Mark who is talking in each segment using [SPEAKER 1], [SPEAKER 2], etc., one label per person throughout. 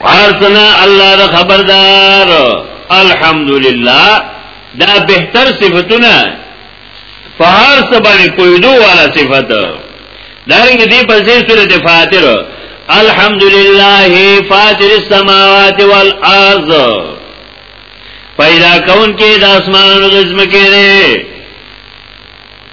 [SPEAKER 1] وارثنا الله د خبردار الحمدلله دا بهتر صفاتونه په هر څه باندې پویدو والا صفات دارنګ دې په دې سورته فاتر الحمدلله فاتر السماوات والارض پیدا کون کې د اسمانونو د زمکه نه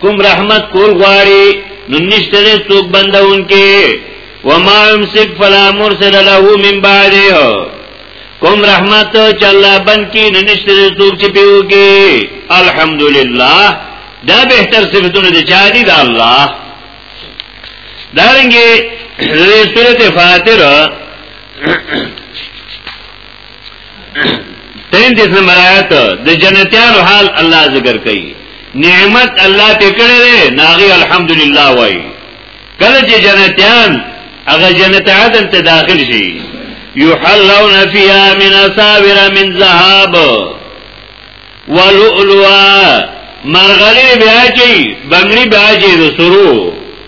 [SPEAKER 1] کوم رحمت کول غواړي نو نشته دې څوک بندون کې وما يمسك فلا مرسل له من بعده کوم رحمت چې الله بند کې نو نشته دې څوک چې پیوږي الحمدلله دا به تر صفاتونه دي چې دي د الله دارنګي سورته فاتحه تینتیس نمبر آیت د جنتیانو حال الله ذکر کوي نعمت الله ته کړی دی ناغي الحمدلله وای کله چې جنتیان هغه جنت عدن ته داخل شي یحلون فیها من اساور من ذهب ولؤلؤا مرغلی بیا چی بنگلی بیا چی د سرو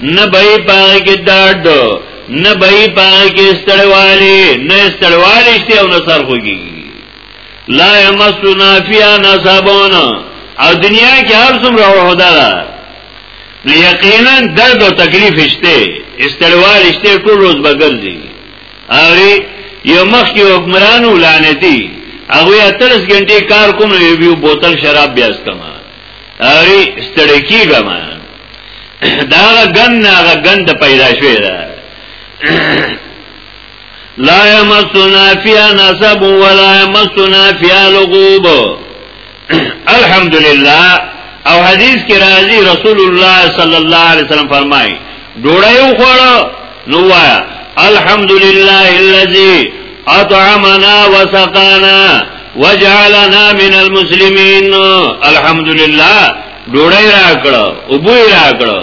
[SPEAKER 1] نه به پای کې درد نه به پای کې استړوالی نه استړوالی شته او نه سر خوږي لا یمسنا فیا نصبون او دنیا کې هر څومره هدا ده یقینا درد او تکلیف شته استړوال شته ټول روز بغرځي اری یو مخ کې حکمرانو لعنتی هغه 30 غنټه کار کوم یو بوتل شراب بیا اسکما اری ستړی کیږه ما دا غن نه غن د پیدا شوی دا لا یمسنا فیا نسب ولا یمسنا فیا لغوب الحمدلله او حدیث کې راځي رسول الله صلی الله علیه وسلم فرمایي ډوړیو خوړو نو وایا الحمدلله الذي اطعمنا وسقانا وجعلنا من المسلمين الحمدلله ډوړی راکړه او بوی راکړه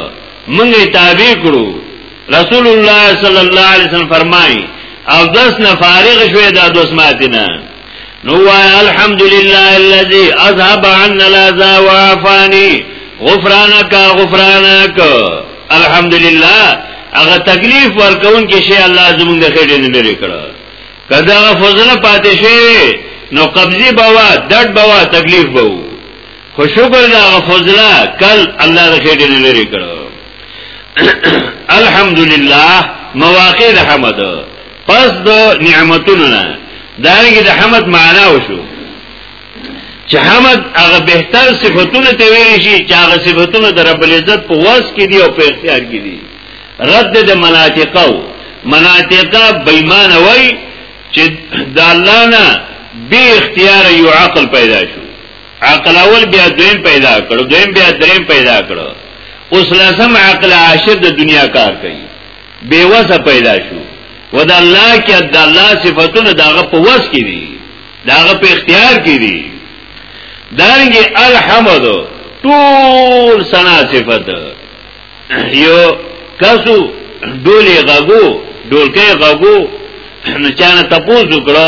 [SPEAKER 1] موږ تابع کړو رسول الله صلی الله علیه وسلم فرمایي او دس نه فارغ شوې دا دوس ماتینه نو وای الحمدلله الذي اذهب عنا الاذى وعافاني غفرانك غفرانك الحمدلله هغه تکلیف ورکون کې شی الله زمونږ د خېټې نه لري کړه کدا فضل پاتې شي نو قبضي بوا دټ بوا تکلیف بو خو شکر دا فضل کل الله د خېټې نه لري کړه الحمدلله مواقع د حمد پس د نعمتونو نه دارنګه د حمد معنا وشو چې حمد هغه بهتر صفاتونه ته ویل شي چې هغه صفاتونه د رب العزت په واس کې دي او په اختیار کې دي رد د مناطقو مناطقه بېمان وای چې د الله نه به اختیار یو عقل پیدا شو عقل اول بیا دویم پیدا کړو دویم بیا دریم پیدا کړو اوس لازم عقل عاشر د دنیا کار کوي بے وسه پیدا شو و دا اللہ کی دا اللہ صفتون دا غا پا وس کی دی دا غا پا اختیار کی دی دارنگی الحمد طول سنا صفت یو کسو ډولی غاګو ډولکې غاګو نو چانه تپوز وکړه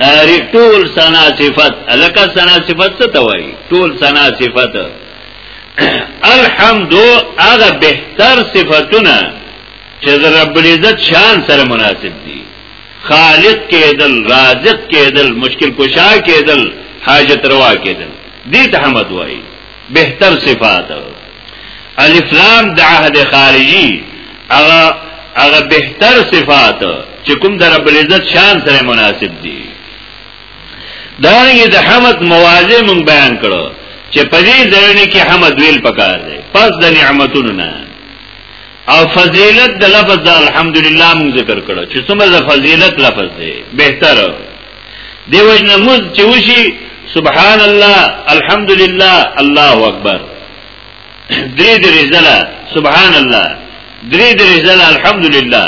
[SPEAKER 1] اری ټول سنا صفت الکه سنا صفت څه ته وایي ټول سنا صفت الحمد هغه بهتر صفاتونه چې رب العزت شان سره مناسب دي خالق کېدل رازق کېدل مشکل کشا کېدل حاجت روا کېدل دې ته حمد وایي بهتر صفات الف لام د عهد خارجي هغه هغه بهتر صفات چې کوم د رب العزت شان سره مناسب دي دا یې د حمد مواضع مونږ بیان کړو چې په دې ځای کې حمد ویل پکار دی پس د نعمتونو نه او فضیلت د لفظ د الحمدلله مونږ ذکر کړو چې څومره فضیلت لفظ دی بهتر دی وجنه موز چې وشي سبحان الله الحمدلله الله اکبر درې درې ځله سبحان الله درې درې ځله الحمدلله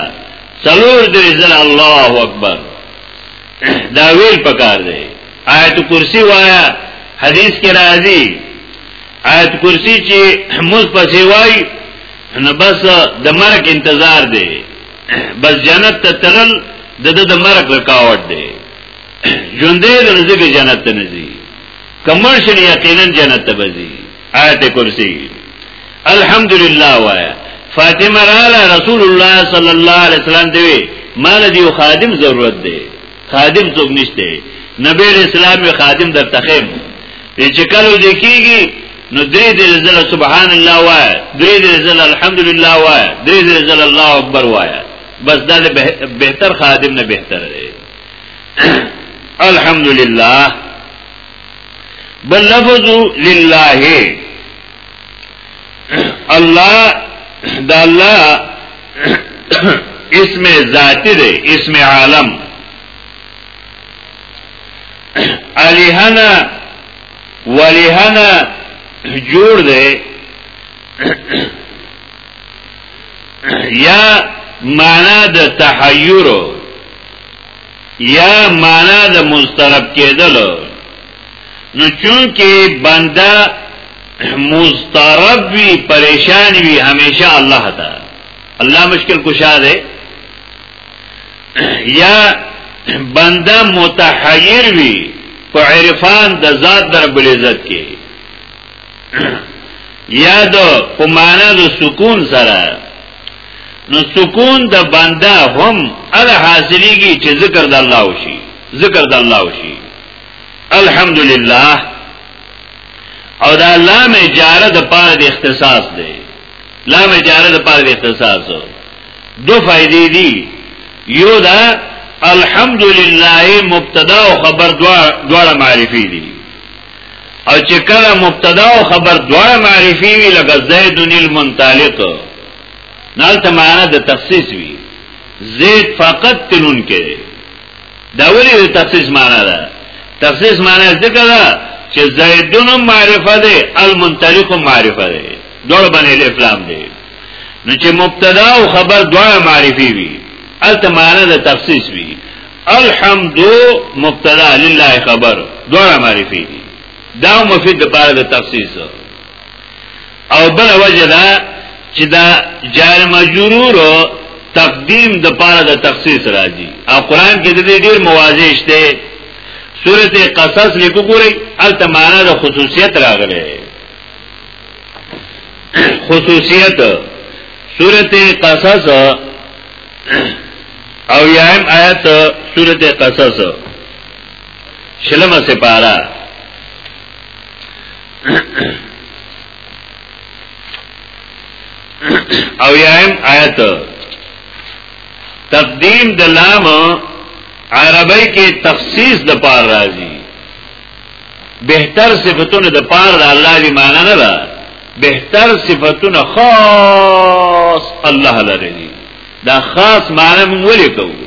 [SPEAKER 1] څلور درې ځله الله اکبر دا ویل پکار دی آیت کرسی وایا حدیث کې راځي آیت کرسی چې موږ پسې وای نو بس د مرګ انتظار دی بس جنت ته تلل د د د مرک رکاوټ دی ژوندې د رزق جنت ته نزي کمرشل یقینا جنت ته بزي آیت کرسی الحمدلله وایا فاطمه رااله رسول الله صلی الله علیه وسلم دی مال دی خادم ضرورت دی خادم څوک نشته نبی اسلام یو خادم در تخیم چې کله دې کیږي نو درې دې زله سبحان الله وای درې دې زله الحمدلله وای درې دې زله الله اکبر وای بس دا بهتر خادم نه بهتر دی الحمدلله بل لفظ لله الله د الله اسم ذاتی دی اسم عالم الہنا ولہنا جوړ دی یا معنا د تحیر یا معنا د مسترب کېدل نو چونکه بنده مسترب وی پریشان وی همیشه الله تا الله مشکل کشا ده یا بنده متحیر وی په عرفان د ذات در بل عزت کې یا د په معنا د سکون سره نو سکون د بنده هم ال حاصلېږي چې ذکر د الله وشي ذکر د الله وشي الحمدلله او دا لام اجاره د پاره د اختصاص دی لام اجاره د پاره د اختصاص دو فائدې دي یو دا الحمدلله مبتدا او خبر دواړه معرفي دي او چې کله مبتدا او خبر دواړه معرفي وي لکه زیدن المنطلق نالته معنا د تخصیص وي زید فقط تلون کې دا ولی د تخصیص معنا ده تخصیص معنا ځکه ده چې زیدون معرفه ده المنطلق معرفه ده دوړ باندې الافلام ده نو چې مبتدا او خبر دواړه معرفي وي الته معنا د تخصیص وي الحمد مبتدا لله خبر دواړه معرفي دي دا مفید لپاره د تخصیص او بل وجه دا چې دا جار مجرور تقدیم د پاره د تخصیص راځي او قران کې د دې ډیر مواضع شته سورته قصص لیکو ګوري الته معنا د خصوصیت راغله خصوصیت سورته قصص او یایم آیت سورته قصص شلمه سپارا او یایم آیت تقدیم د لام عربی کې تخصیص د پار راځي بهتر صفاتونه د پار د الله دی معنا نه ده بهتر صفاتونه خاص الله لري دا خاص معنا مونږ ولې کوو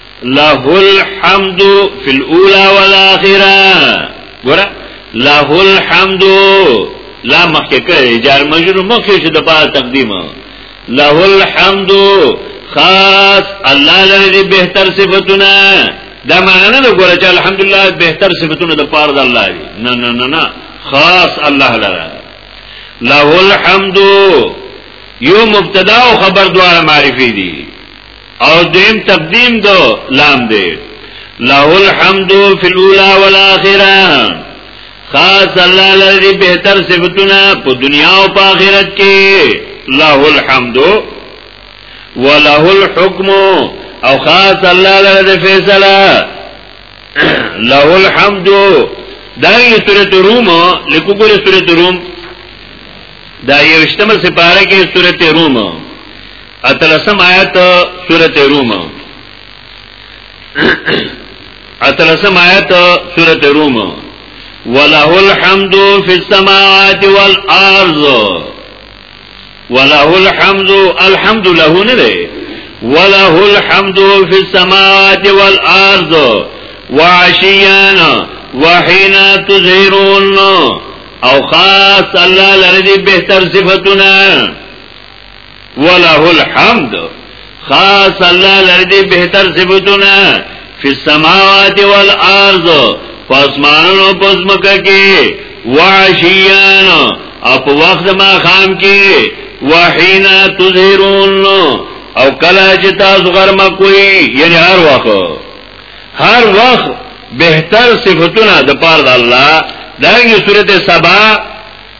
[SPEAKER 1] له الحمد فی الاولى والاخره ګوره له الحمد لا مخکې کړی جار مجرور مخکې شو د پاره تقدیم له الحمد خاص الله لري بهتر صفاتونه دا معنی نه ګوره چې الحمدلله بهتر صفاتونه د پاره د الله دي نه نه نه نه خاص الله لري له الحمد یو مبتدا او خبر دواړه معرفي دي او دیم تقدیم دو لام دی له الحمد فی الاولى والاخره خاص الله لری بهتر صفاتونه په دنیا او په آخرت کې له الحمد وله الحكم او خاص الله لری فیصله له الحمد دغه سورۃ روم لیکو ګور سورۃ روم دا یوشتمه سپاره کې سورته روم اتلسم آیت سورت روم اتلسم آیت سورت روم وله الحمد فی السماوات والارض وله الحمد الحمد له نه دی وله الحمد فی السماوات والارض وعشیانا وحینا تظهرون او خاص الله لري بهتر صفاتونه وله الحمد خاص الله لردی بهتر صفتونه فی السماوات والارض فاسمانو پزمکه کې وعشیان اپ وخت ما خام کې وحینا تظهرون او کلا چې تاسو غرمه کوي یعنی هر وخت هر وخت بهتر صفاتونه د پاره د الله دغه سورته سبا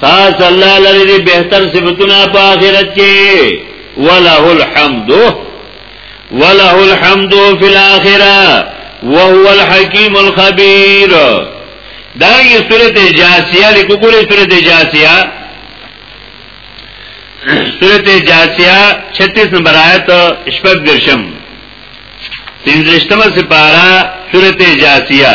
[SPEAKER 1] خاص الله لري دي بهتر صفاتونه په آخرت کې وله الحمد وله الحمد في الاخره وهو الحكيم الخبير دا یې سورته جاسیه لیکو ګورې سورته جاسیه سورته جاسیه 36 نمبر آیت شپږ درشم پنځشتمه سپارا سورته جاسیه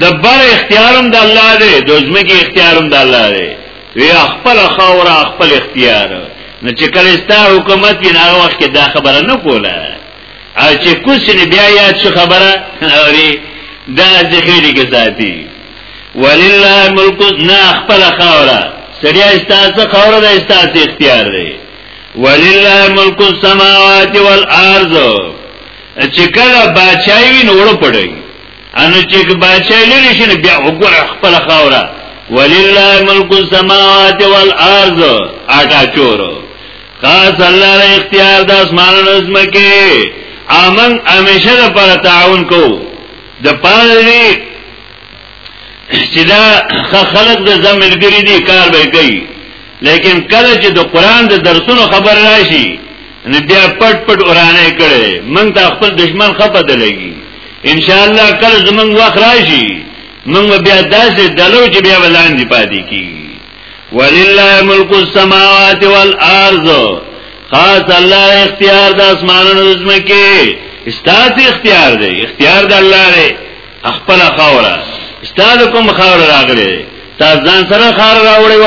[SPEAKER 1] د بر اختیارم د الله دی د ځمکې اختیارم د الله دی وی خپل خاور خپل اختیار نو چې کله ستا حکومت یې نه وخت دا خبره نه کوله او چې کوسنی بیا یاد شو خبره اوري دا ذخیری کې ذاتی ولله ملک نه خپل خاوره سړیا استاسه خاوره د استاسه اختیار دی ولله ملک السماوات والارض چې کله بچای وي نو پړی انو چې بچای لري شنه بیا وګوره خپل خاوره ولله ملک السماوات والارض اټا چور خاص الله له اختیار د اسمانونو زمکه امن همیشه لپاره تعاون کو د پاره چې دا خلق د زملګری دي کار به کوي لیکن کله چې د قران د درسونو خبر راشي نو بیا پټ پټ اورانه کړي موږ ته خپل دشمن خپه ده لګي ان شاء الله کله زمنګ وخت راشي موږ بیا داسې دلو چې بیا ولاندې پاتې کی ولله ملک السماوات والارض خاص الله اختیار د اسمانونو د زمکه استاد اختیار دی اختیار د الله دی خپل خوره استاد کوم خوره راغلی تا ځان سره خار راوړی و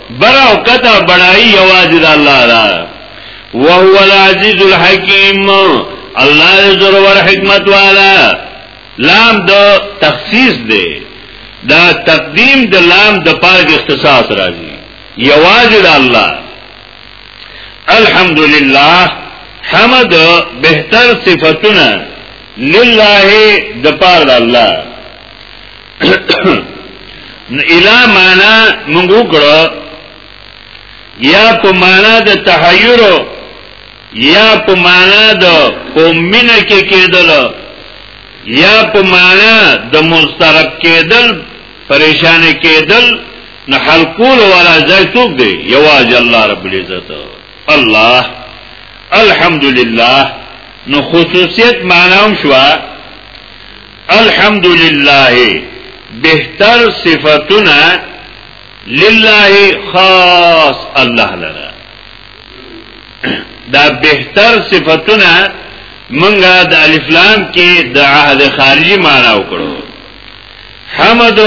[SPEAKER 1] برا او کتا بڑائی یوازی دا اللہ دا وهو العزیز الحکیم اللہ زرور حکمت والا لام دا تخصیص دے دا تقدیم دا لام دا پاک اختصاص رازی یوازی دا اللہ الحمدللہ حمد بہتر صفتنا للہ دا پار دا اللہ نو الا معنا موږ وکړو یا په معنا د تحیر یا په معنا د پومینه کې کېدل یا په معنا د مسترب کېدل پریشان کېدل نه حل کول ولا ځای څوک دی یواز الله رب العزت الله الحمدلله نو خصوصیت معنا هم شو الحمدلله بهتر صفاتنا لله خاص الله لرا دا بهتر صفاتنا منګه د الف لام کې د عهد خارجي معنا وکړو حمد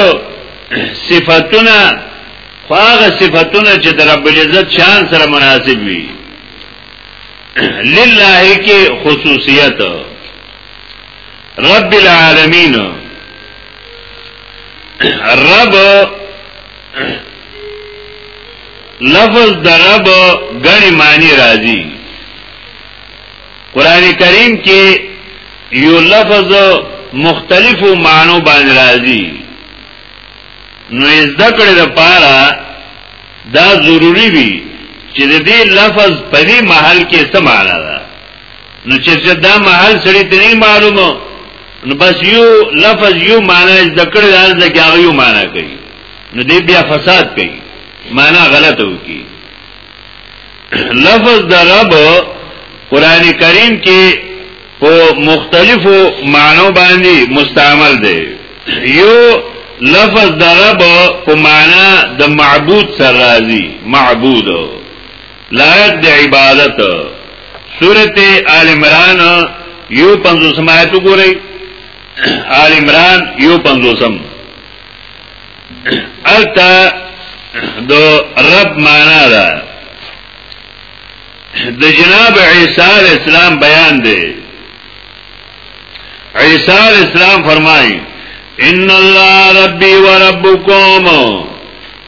[SPEAKER 1] صفاتنا خواغه صفاتنا چې د رب العزت شان سره مناسب وي لله کې خصوصیت رب العالمین رب لفظ د رب غنی معنی راځي قران کریم کې یو لفظ مختلفو معنو باندې راځي نو زده کړې د پاره دا ضروری وي چې د دې لفظ په دې محل کې څه معنی ده نو چې څه دا محل سړی ته نه معلومه نو بس یو لفظ یو معنی ذکر دال ځکه هغه یو معنی کوي نو دې بیا فساد کوي معنی غلط وکي لفظ د رب قران کریم کې په مختلفو معنو باندې مستعمل دی یو لفظ د رب په معنا د معبود سره راځي معبود لایق د عبادت سورت آل عمران یو پنزو سمایتو گو رئی آل عمران یو پنزو سم التا دو رب مانا دا د جناب عیسی علیہ السلام بیان دی عیسی علیہ السلام فرمایي ان الله ربي وربكم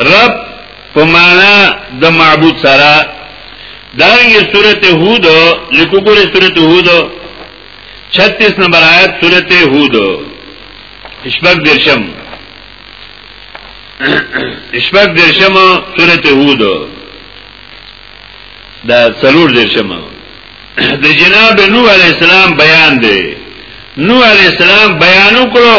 [SPEAKER 1] رب په معنا د معبود سره دارنګ سورته هود لیکو ګوره سورته هود 36 نمبر آیت سورته هود اشباق درشم اشباق درشم سورته هود دا څلور درشم د جناب نوح علی السلام بیان دی نوح علی السلام بیان وکړو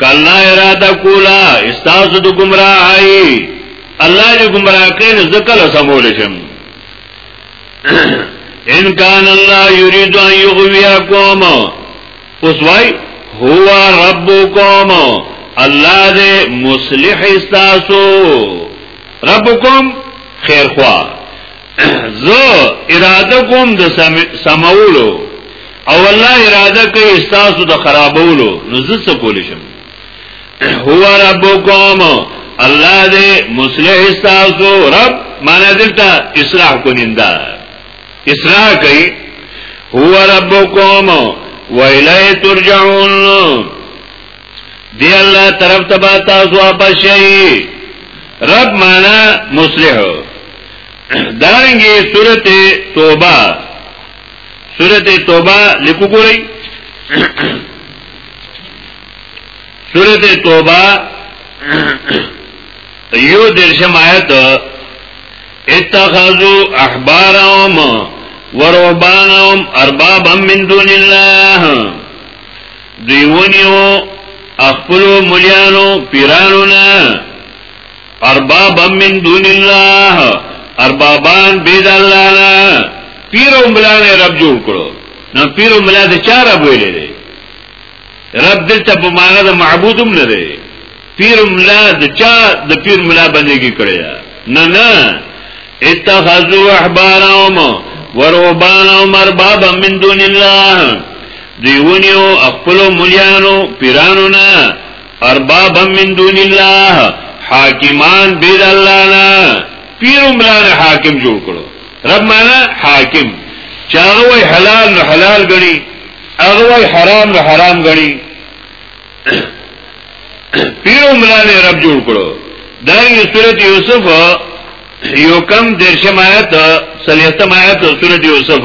[SPEAKER 1] کله اراده کولا استاسو د گمراهی الله دې گمراه کړي نه ذکر سمول شم ان کان الله یرید ان یغویکم اوس وای هو ربکم الله دې مصلح استاسو ربکم خیر خواه زه اراده کوم د سمولو او الله اراده کوي استاسو د خرابولو نو زه څه کولی شم هو ربکم الله دې مصلح استاسو رب معنا دلته اصلاح کونیندا اصلاح کوي هو ربکم و الیه ترجعون دی الله طرف ته تاسو واپس شئ رب معنا مصلح دارنګه سورته توبه سورته توبه لیکو ګورئ سورته توبه یو درشم آیت اتخذوا احبارهم ورهبانهم اربابا من دون الله دیونیو اخپلو ملیانو پیرانو نه اربابا من دون الله اربابان بيد الله نا پیر او ملانه رب جوړ کړو نو پیر او ملانه چا رب ویلې دي رب دلته په معنا د معبودم نه دی پیر او ملانه د چا د پیر ملانه بندگی کړی نه نه اتخذوا احبارهم ورهبانهم اربابا من دون الله دیونیو خپل مليانو پیرانو نه اربابا من دون الله حاکمان بيد الله نه پیر عمران حاکم جوړ کړو رب معنا حاکم چاغه وای حلال نو حلال غني هغه وای حرام نو حرام غني پیر عمران رب جوړ کړو دا یې سورۃ یوسف یو کم درشم آیت سلیتم آیت سورۃ یوسف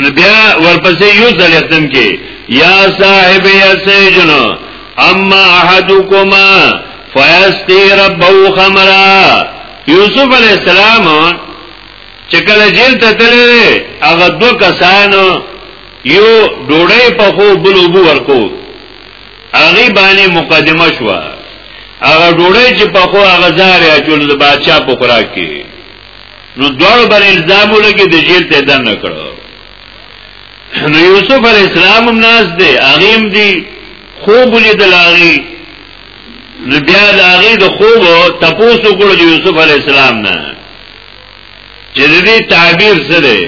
[SPEAKER 1] نو بیا ورپسې یو ځل ختم کې یا صاحب یا سجن اما احدکما فیستی ربو خمرا یوسف علی السلام چې کله جیل ته تللی هغه دو کسانو یو ډوړې په خو بل وبو ورکو هغه باندې مقدمه شو هغه ډوړې چې په خو هغه زارې اچول د بادشاہ په خوراک کې نو دوړ بر الزام لګي د جیل ته دن کړو نو یوسف علی السلام هم ناز دی اغیم دی خوب لیدل اغي نو بیا د اغي د خوب تپوسو کړو د یوسف علی السلام نه چې دې تعبیر څه دی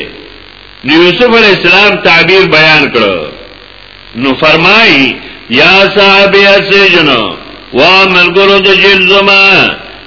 [SPEAKER 1] نو یوسف علی السلام تعبیر بیان کړو نو فرمایي یا صاحب السجن وا ملګرو د جیل زمان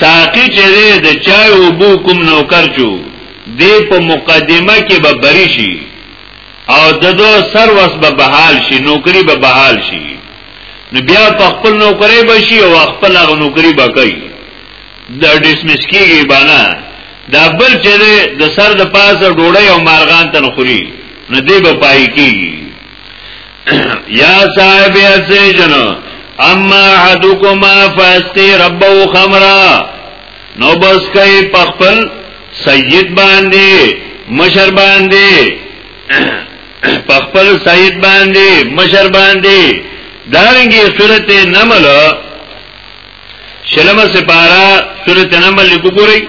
[SPEAKER 1] ساقی چې دی د چای اوبو کوم نوکر چو دی په مقدمه کې به بری شي او ددو سر وس به بحال شي نوکری به بحال شي نو بیا په خپل نوکری به شي او خپل هغه نوکری به کوي د ډیسمس کېږي باندې دا بل چې د سر د پاسه ډوړې او مارغان تنخوري نو دی به پای کېږي یا صاحب السجن اما احدکما فاسقی ربو خمرا نو بس کئی پخپل سید باندی مشر باندی پخپل سید باندی مشر باندی دارنگی صورت نمل شلم سپارا صورت نمل لکو گو رئی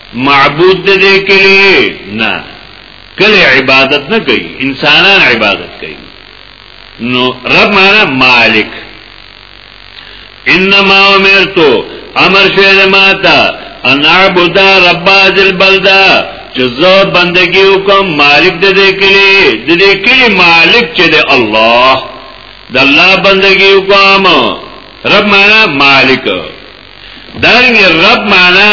[SPEAKER 1] معبود د دې کلی نه کلی عبادت نه کوي انسانان عبادت کوي نو رب معنا مالک انما امرتو امر شوی ماتا ان اعبد رب هذه البلده چې زه بندگی وکم مالک د دې کلی د دې کلی مالک چې د الله د الله بندگی وکم رب معنا مالک دارنګ رب معنا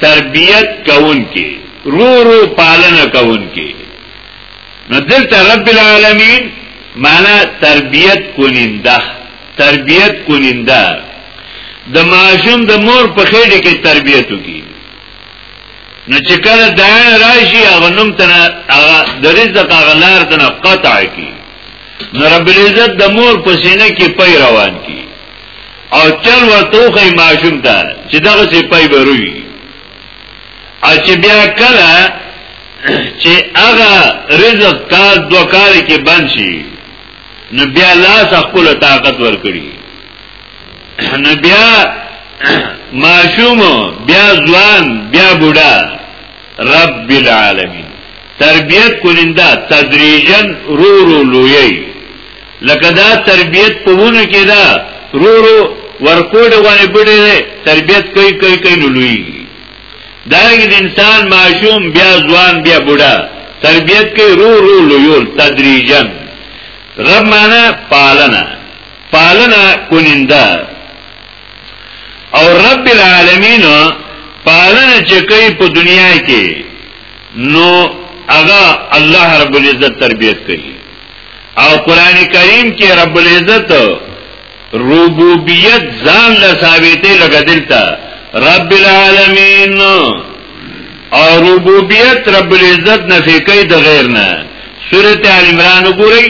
[SPEAKER 1] تربیت کون کی رو رو پالنه کون کی نو دلته رب العالمین معنا تربیت کونینده تربیت کونینده د ماشوم د مور په خېټه کې تربیت وکي نو چې کله دان راشي هغه نوم تر هغه د رزق هغه لار تر قطع کی نو رب العزت د مور په سینه کې پي روان کی او چل ورته وخی ماشوم ته چې دغه څه پای بروي او چې بیا کله چې هغه رزق کا دوه کال کې بند شي نو بیا لاس خپل طاقت ورکړي نو بیا ماشوم بیا ځوان بیا بوډا رب العالمین تربیت کولنده تدریجا رو رو لویی لکه دا تربیت په ونه کې دا رو رو ورکوډ غوانې بډې دی تربیت کوي کوي کوي نو لوی دارنګ د انسان معشوم بیا ځوان بیا بوډا تربیت کوي رو رو لویول تدریجا رب معنا پالنا پالنا کوننده او رب العالمین پالنه چې کوي په دنیا کې نو هغه الله رب العزت تربیت کوي او قران کریم کې رب العزت ربوبیت ځان له ثابتې لګه دلته رب العالمین او ربوبیت رب العزت نفی کوي د غیر نه سورته ال عمران وګورئ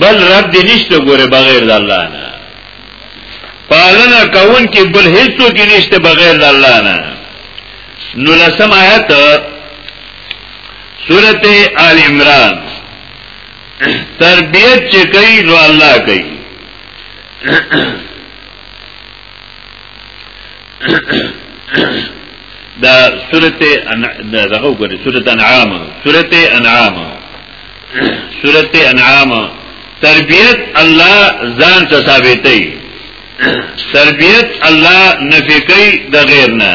[SPEAKER 1] بل رب دې نشته ګوره بغیر د الله نه پالنه کون کې بل هیڅ کې نشته بغیر د الله نه نو لسم آیت سورته ال عمران تربیت چې کوي نو الله کوي دا سورته ان دا دغه وګورئ سورته انعام سورته انعام سورته انعام تربیت الله ځان ته ثابتې تربیت الله نفي کوي د غیر نه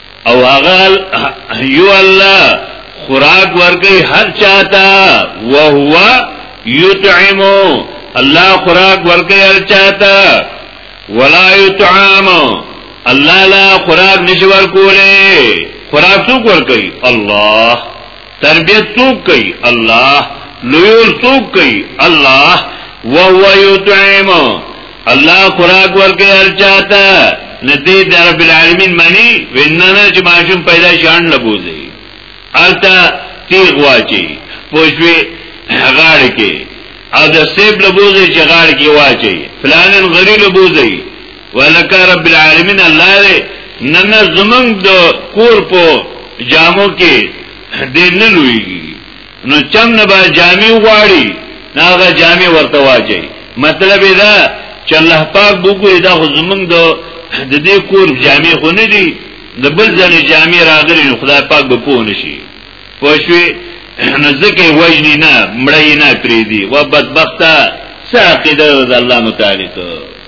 [SPEAKER 1] او هغه یو الله خوراک ورکي هر چاته وهو یطعم الله خوراک ورکي هر چاته ولا یطعم الله لا خوراک نشي ورکوله خوراک څوک ورکي الله تربیت څوک کوي الله لویول څوک کوي الله وهو یطعم الله خوراک ورکړي هر چاته ندی د رب العالمین معنی ویننه چې ماشوم پیدا شان لبوزي التا تیغ واچي پوجوي غاړ کې او د سیب لبوزي چې غاړ کې واچي فلانن غری لبوزي ولکه رب العالمین الله دې نن زمنګ د کور په جامو کې دې نه لويږي نو چم نه با جامي غواړي ناغه جامي ورته واچي مطلب دا چې الله پاک وګوري دا زمنګ د د دې کور جامې خو نه دي د بل ځنې جامې راغلي نو خدای پاک به پوه نشي پوه شوې نو ځکه وجنی نه مړی نه پریدي و بدبخته ساقیده د الله متعلق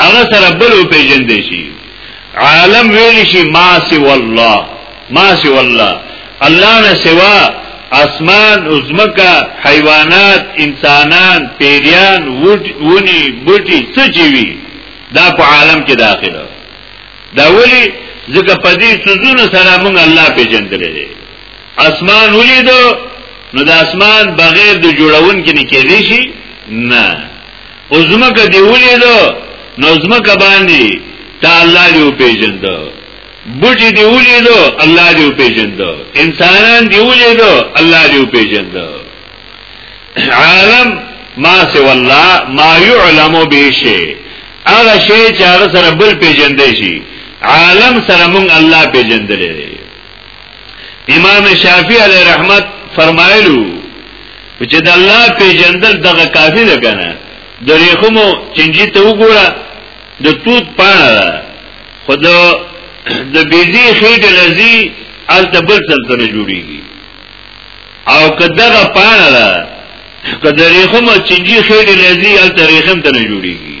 [SPEAKER 1] هغه سره بل او پیجن دی شي عالم ویل شي ما سی والله ما سی والله الله نه سوا اسمان عظمکا حیوانات انسانان پیریان ونی بوټي سچوي دا په عالم کې داخله دا ولی ځکه په دې سوزونو سره موږ الله پیژندلې دي اسمان ولیدو نو د اسمان بغیر د جوړون کې نه کېدې شي نه اوزمکه دی ولیدو نو زمکه باندې تا الله دی پیژند بوټي دی ولیدو الله دی پیژند انسانان دی ولیدو الله دی پیژند عالم ما سو الله ما يعلم به شي هغه شی چې هغه سره بل پیژندې شي عالم سره مونږ الله پیژندلې امام شافعی علیه رحمت فرمایلو چې د الله پیجندل دغه کافی ده کنه د ریخمو چنجي ته وګوره د توت پاڼه ده خو د د بیزی خېټه لذي الته بل څه ته جوړیږي او کداغه پاڼه ده کدرې خو ما چنجي خېټه لذي الته ریخم ته جوړیږي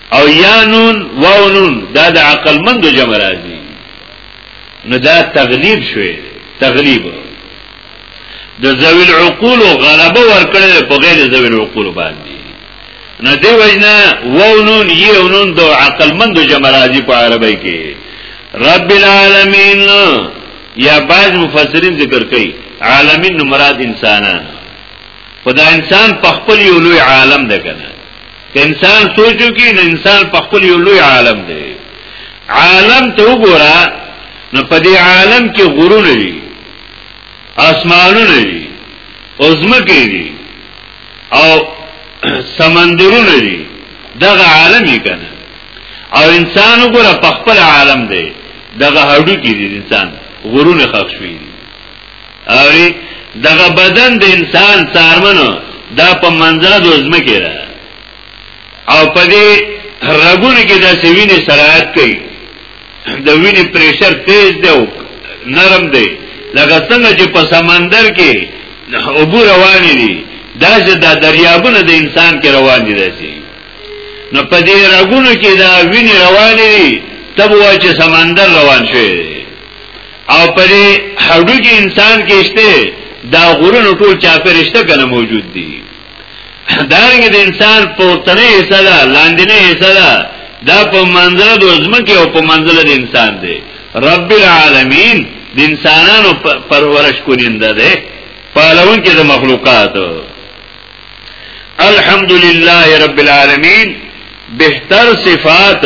[SPEAKER 1] او یا نون واو نون دا د عقل مند جمع راځي نو دا تغلیب شوی تغلیب د ذوی العقول غلبه ورکړل په غیر ذوی العقول باندې نه دی وجنا واو نون یو نون د عقل مند جمع راځي په عربی کې رب العالمین یا بعض مفسرین ذکر کوي عالمین مراد انسانان خدا انسان په خپل یو لوی عالم ده کنه که انسان سوچو کی نو انسان په خپل یو لوی عالم دی عالم ته وګوره نو په دې عالم کې غرونه دي اسمانونه دي اوزمکې دي او سمندرونه دي دغه عالم یې کنه او انسان وګوره په خپل عالم دی دغه هډو کې دي انسان غرونه خښ شوی دي اوی دغه بدن د انسان څارمنو دا په منځنه د ځمکه ده او په دې رګونو کې د سوینې سرایت کوي د وینې پریشر تیز دی او نرم دی لکه څنګه چې په سمندر کې اوبو روان دي دا چې د دریابونو د انسان کې روان دي داسي نو په دې رګونو کې دا وینې روان دي تب وای چې سمندر روان شوی او پرې حډوکی انسان کې شته دا غرونه ټول چاپرشته کنه موجود دي دارنګ د انسان پورتنه حصہ ده لاندنه حصہ ده دا په منځله د عظمت او په منځله د انسان دی رب العالمین د انسانانو پرورش کولینده ده پالون کې د مخلوقات الحمدلله رب العالمین بهتر صفات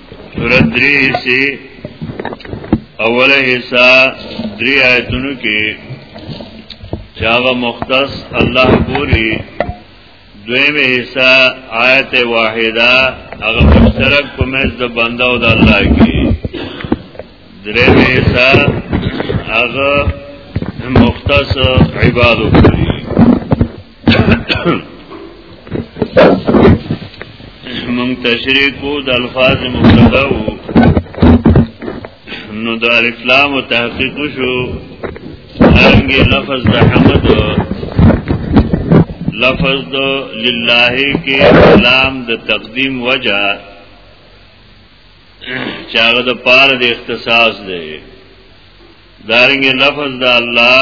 [SPEAKER 1] سورت دری حصی اوله حصہ دری آیتونو کې چاغه مختص الله پوری دویمه حصہ آیت واحده هغه مشترک په مز د بنده او د الله کې دریمه حصہ هغه مختص عبادت کوي من تشریح کو د الفاظ مبتدا وو نو د الف لام تحقیق شو هرنګي لفظ د حمد لفظ د لله کې لام د تقدیم وجه چې هغه د پاره د اختصاص دی دارنګ لفظ د الله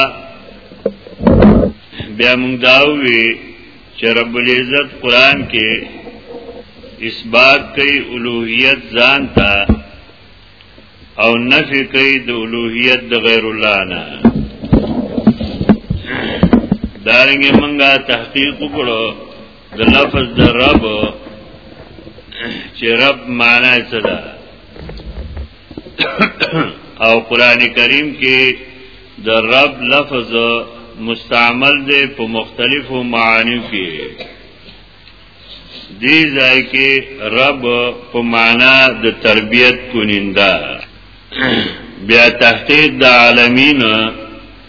[SPEAKER 1] بیا موږ داوی چې رب العزت قران کې اثبات کوي الوهیت ځان ته او نفي کوي د الوهیت د غیر الله نه دارنګ موږ تحقیق وکړو د لفظ د رب چې رب معنا څه ده او قران کریم کې د رب لفظ مستعمل دی په مختلفو معانی کې دی ځای کې رب په معنا د تربیت کونینده بیا تحقیق د عالمین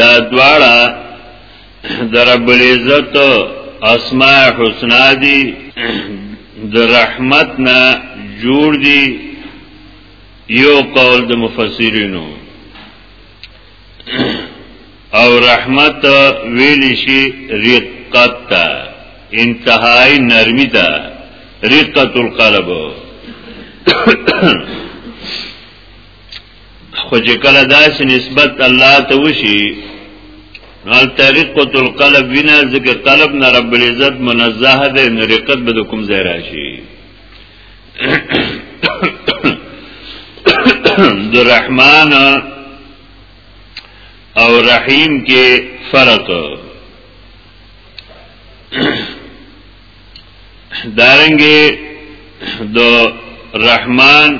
[SPEAKER 1] دا دواړه د رب العزت اسماء حسنا دي د رحمت نه جوړ دي یو قول د مفسرینو او رحمت ویل شي رقت تا انتهای نرمی تا رقت القلب خو چې کله داسې نسبت الله ته وشي نال طریقت القلب وینا ذکر قلب نه رب العزت منزه ده نو رقت به کوم ځای راشي د رحمان او رحیم کې فرق دارنګي د رحمان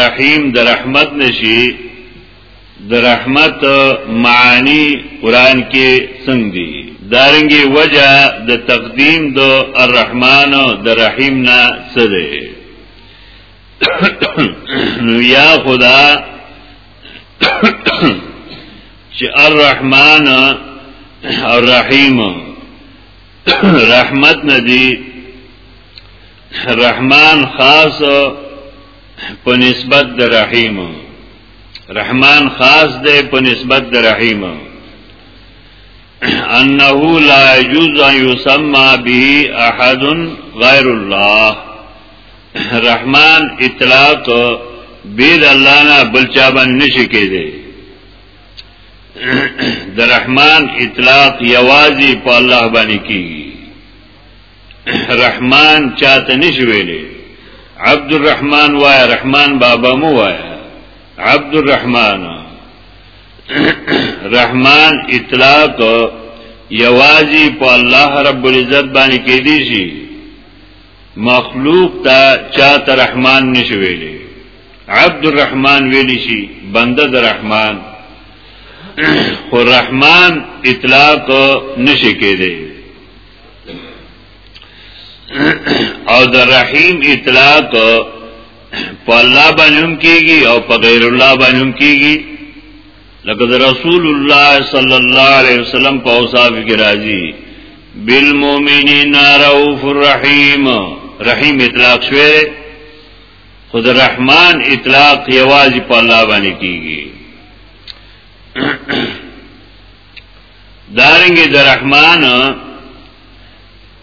[SPEAKER 1] رحیم د رحمت نشي د رحمت معانی قران کې څنګه دي دارنګي وجه د تقدیم د الرحمن او د رحیم نه سره نو یا خدا چې الرحمن او رحیم رحمت ندی رحمان خاص په نسبت د رحیم رحمان خاص دی په نسبت د رحیم انه لا يجوز ان يسمى به احد غير الله رحمان اطلاق بيد الله نه بل چا باندې نشي کېږي د رحمان اطلاق یوازې په الله باندې کیږي رحمان چاته نشي ویلې عبد الرحمن وای رحمان بابا مو وای عبد الرحمن رحمان اطلاق یوازې په الله رب العزت باندې کېدی شي مخلوق تا چاته رحمان نشي ویلي عبد الرحمن ویلی شي بنده د رحمان خو رحمان اطلاق نشي کېدی او د رحیم اطلاق په الله باندې هم کیږي او په غیر الله باندې هم کیږي لکه د رسول الله صلی الله علیه وسلم په اوصاف کې راځي بالمؤمنین رؤوف الرحیم رحیم اطلاق شوی خود الرحمن اطلاق یوازې په الله باندې کیږي دارنګ د رحمان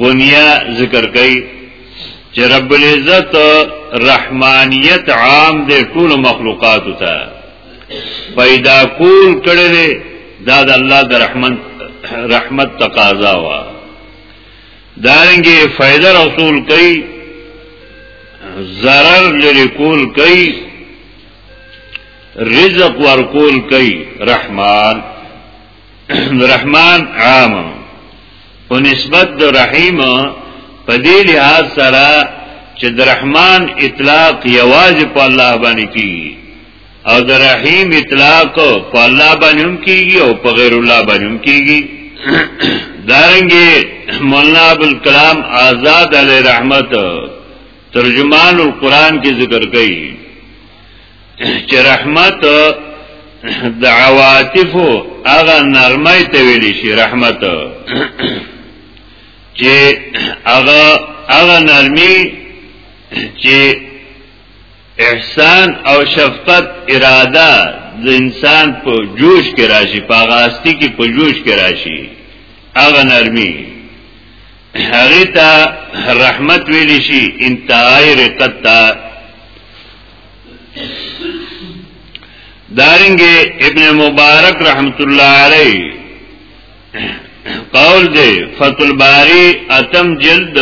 [SPEAKER 1] غنیه ذکر کوي چې رب العزت رحمانیت عام دی ټول مخلوقات ته پیدا کول کړي دی دا د الله د رحمت رحمت تقاضا وا دارنګي فائدہ رسول کوي zarar لري کول کوي رزق ورکول کوي رحمان رحمان عام او نسبت د رحیم په دې لحاظ سره چې د رحمان اطلاق یوازې په الله باندې کیږي او د رحیم اطلاق په الله باندې هم کیږي او په غیر الله باندې هم کیږي دارنګي مولانا ابو الکلام آزاد علی رحمت ترجمان القرآن کې ذکر کړي چې رحمت د عواطف هغه نرمۍ ته ویل شي رحمت چې هغه هغه نرمي چې احسان او شفقت اراده د انسان په جوش کې راشي په غاستی کې په جوش کې راشي هغه نرمي هغه ته رحمت ویل شي انتهای رقت ته دارنګ ابن مبارک رحمت الله علیه قول دی فتح الباری اتم جلد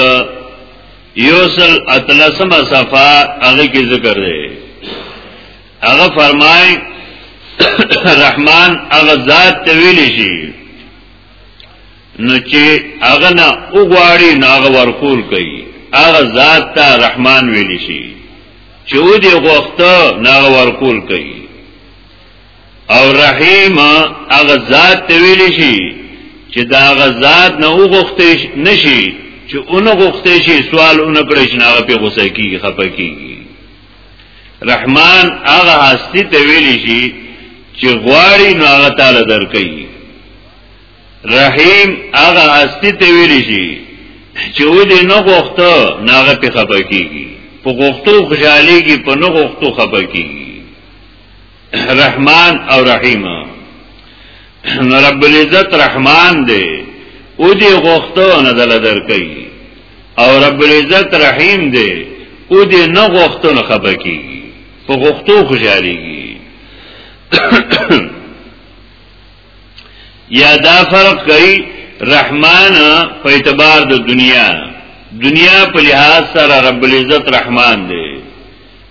[SPEAKER 1] یوصل اتلسم صفا هغه کې ذکر دی هغه فرمای رحمان هغه ذات ته ویل شي نو چې هغه نه وګواړي نو هغه ورکول کوي هغه ذات ته رحمان ویل شي چې و دې غوښته نو هغه ورکول کوي او رحیم هغه ذات ته ویل شي چې دا هغه ذات نه وغوښته نشي چې اون غوښته شي سوال اون کړی شي هغه په غوسه کیږي خپه کیږي رحمان هغه هستی ته ویل شي چې غواړي نو هغه تعالی درکې رحیم هغه هستی ته ویل شي چې و دې نه غوښته ناغه په خپکیږي په غوښتو خوشحالي کې په نه غوښتو خپکیږي رحمان او رحیم نو رب العزت رحمان دی او دی غوښتو نه دل درکې او رب العزت رحیم دی او دی نه غوښتو نه خپکی په غوښتو خوشاليږي یا دا فرق کوي رحمان په اعتبار د دنیا دنیا په لحاظ سره رب العزت رحمان دی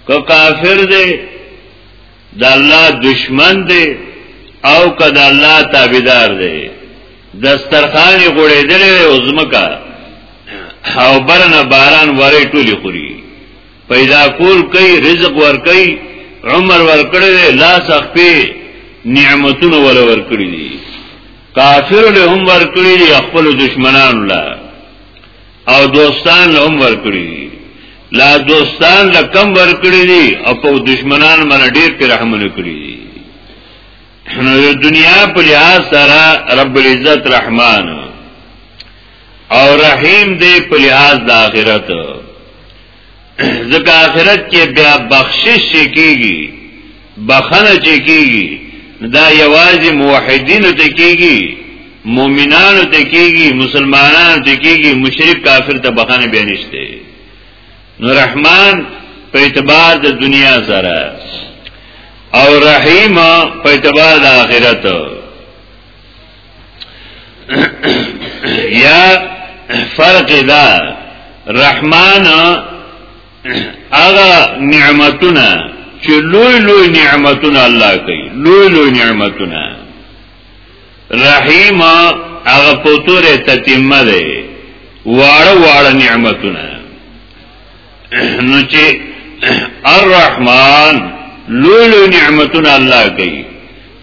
[SPEAKER 1] که کافر دی د الله دشمن دی او که د الله تابعدار دی دسترخوان غړېدلې او زمکا او برنه باران وری ټولی خوري پیدا کول کوي رزق ور کوي عمر ور کړی دی لاس خپې نعمتونه ول ور کړی دي کافر له هم ور کړی دي خپل دشمنان لا او دوستان له هم ور کړی دي لا دوستان له کم ور کړی دي او په دشمنان باندې ډیر پر رحم نه کړی دي نو دنیا په لحاظ سره رب العزت رحمان او رحیم دی په لحاظ د آخرت ځکه آخرت کې بیا بخشش کیږي بخنه کیږي دا یوازې موحدین ته کیږي مؤمنان ته کیږي مسلمانان ته کیږي مشرک کافر ته بخنه به نشته نو رحمان په اعتبار د دنیا سره او رحیم په اعتبار د آخرت یا فرق دا رحمان اغا نعمتنا چې لوی لوی نعمتونه الله کوي لوی لوی نعمتونه رحیم هغه پوتوره تتمه ده واړه واړه نعمتونه نو چې الرحمن لولو نعمتونه الله کوي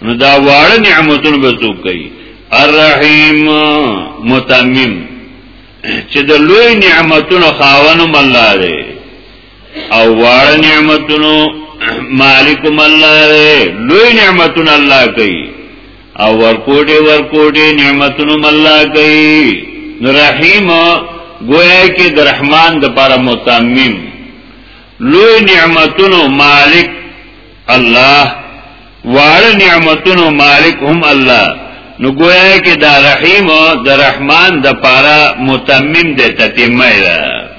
[SPEAKER 1] نو دا واړه نعمتونه به څوک کوي الرحیم متمم چې د لوی نعمتونو خاونم الله دی او واړه نعمتونو مالکم الله دی لوی نعمتونه الله کوي او ورکوټي ورکوټي نعمتونو الله کوي رحیم گویا کې د رحمان د پر متمم لوی نعمتونو مالک الله واړه نعمتونو مالک هم الله نو گویا کې دا رحیم او د رحمان د پاره متمم د تتمه ده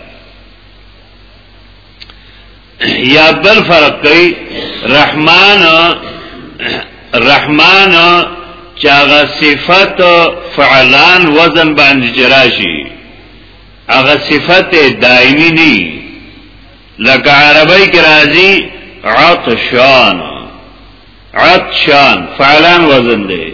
[SPEAKER 1] یا بل فرق کوي رحمان رحمان چاغه صفت فعلان وزن باندې جراشي هغه صفت دایمي نه لکه عربی کی رازی عطشان عطشان فعلان وزن دی